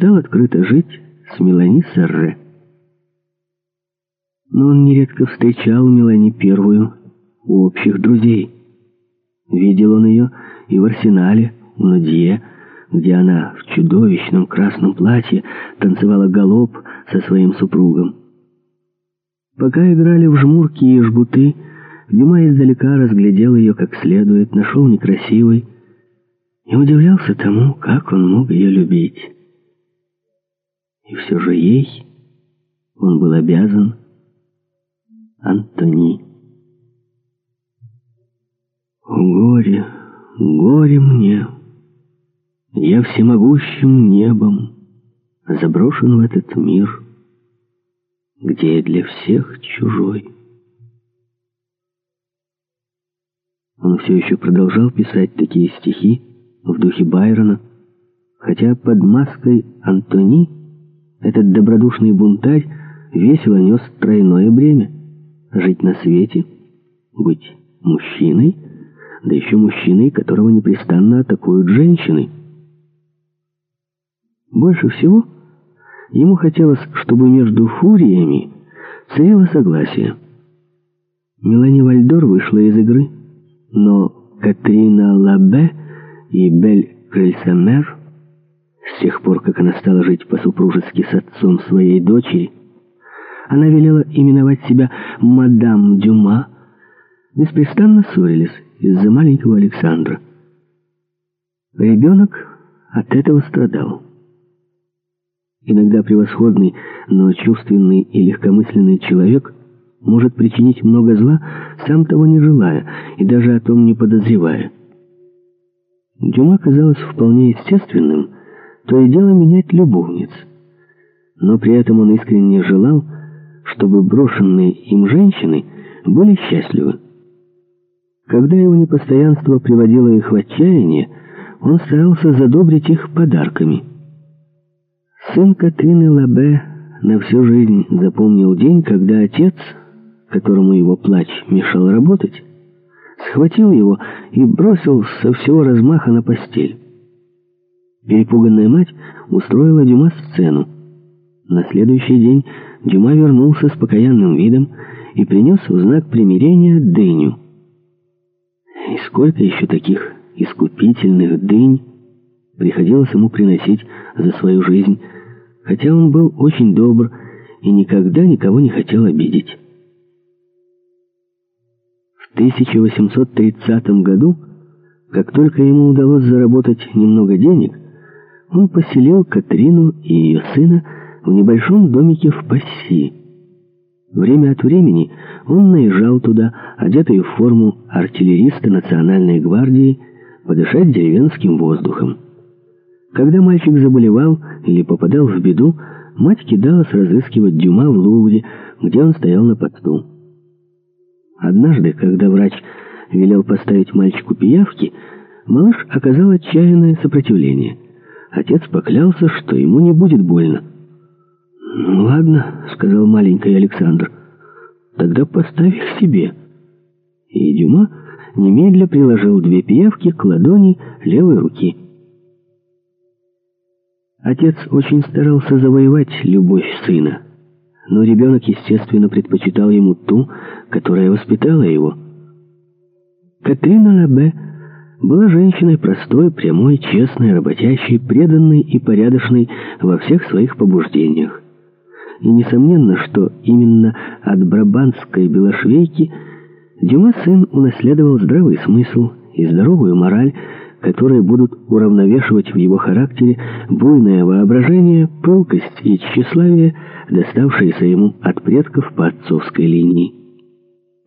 стал открыто жить с Мелани Сарре. Но он нередко встречал Мелани первую у общих друзей. Видел он ее и в арсенале, у Надье, где она в чудовищном красном платье танцевала галоп со своим супругом. Пока играли в жмурки и жгуты, Дюма издалека разглядел ее как следует, нашел некрасивой и удивлялся тому, как он мог ее любить. И все же ей он был обязан Антони. Горе, горе мне, я всемогущим небом заброшен в этот мир, где я для всех чужой. Он все еще продолжал писать такие стихи в духе Байрона, хотя под маской Антони этот добродушный бунтарь весело нес тройное бремя — жить на свете, быть мужчиной, да еще мужчиной, которого непрестанно атакуют женщины. Больше всего ему хотелось, чтобы между фуриями царило согласие. Мелани Вальдор вышла из игры — но Катрина Лабе и Бель Крельсамер, с тех пор, как она стала жить по-супружески с отцом своей дочери, она велела именовать себя «Мадам Дюма», беспрестанно ссорились из-за маленького Александра. Ребенок от этого страдал. Иногда превосходный, но чувственный и легкомысленный человек – может причинить много зла, сам того не желая и даже о том не подозревая. Дюма казалось вполне естественным то и дело менять любовниц. Но при этом он искренне желал, чтобы брошенные им женщины были счастливы. Когда его непостоянство приводило их в отчаяние, он старался задобрить их подарками. Сын Катрины Лабе на всю жизнь запомнил день, когда отец которому его плач мешал работать, схватил его и бросил со всего размаха на постель. Перепуганная мать устроила Дюма сцену. На следующий день Дюма вернулся с покаянным видом и принес в знак примирения дыню. И сколько еще таких искупительных дынь приходилось ему приносить за свою жизнь, хотя он был очень добр и никогда никого не хотел обидеть. В 1830 году, как только ему удалось заработать немного денег, он поселил Катрину и ее сына в небольшом домике в Пасси. Время от времени он наезжал туда, одетый в форму артиллериста Национальной гвардии, подышать деревенским воздухом. Когда мальчик заболевал или попадал в беду, мать кидалась разыскивать Дюма в Лувре, где он стоял на посту. Однажды, когда врач велел поставить мальчику пиявки, малыш оказал отчаянное сопротивление. Отец поклялся, что ему не будет больно. «Ну ладно», — сказал маленький Александр, — «тогда поставь их себе». И Дюма немедля приложил две пиявки к ладони левой руки. Отец очень старался завоевать любовь сына но ребенок, естественно, предпочитал ему ту, которая воспитала его. Катрина Лабе была женщиной простой, прямой, честной, работящей, преданной и порядочной во всех своих побуждениях. И несомненно, что именно от брабанской белошвейки Дюма сын унаследовал здравый смысл и здоровую мораль, которые будут уравновешивать в его характере буйное воображение, пылкость и тщеславие, доставшиеся ему от предков по отцовской линии.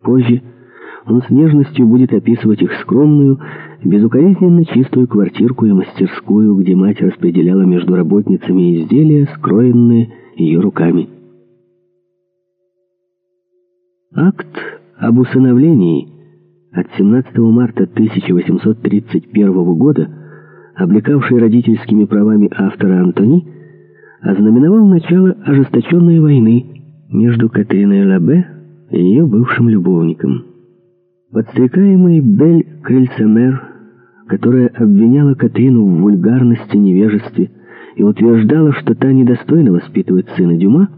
Позже он с нежностью будет описывать их скромную, безукоризненно чистую квартирку и мастерскую, где мать распределяла между работницами изделия, скроенные ее руками. Акт об усыновлении – от 17 марта 1831 года, облекавший родительскими правами автора Антони, ознаменовал начало ожесточенной войны между Катриной Лабе и ее бывшим любовником. Подстрекаемый Бель Крельсамер, которая обвиняла Катрину в вульгарности, невежестве и утверждала, что та недостойно воспитывает сына Дюма,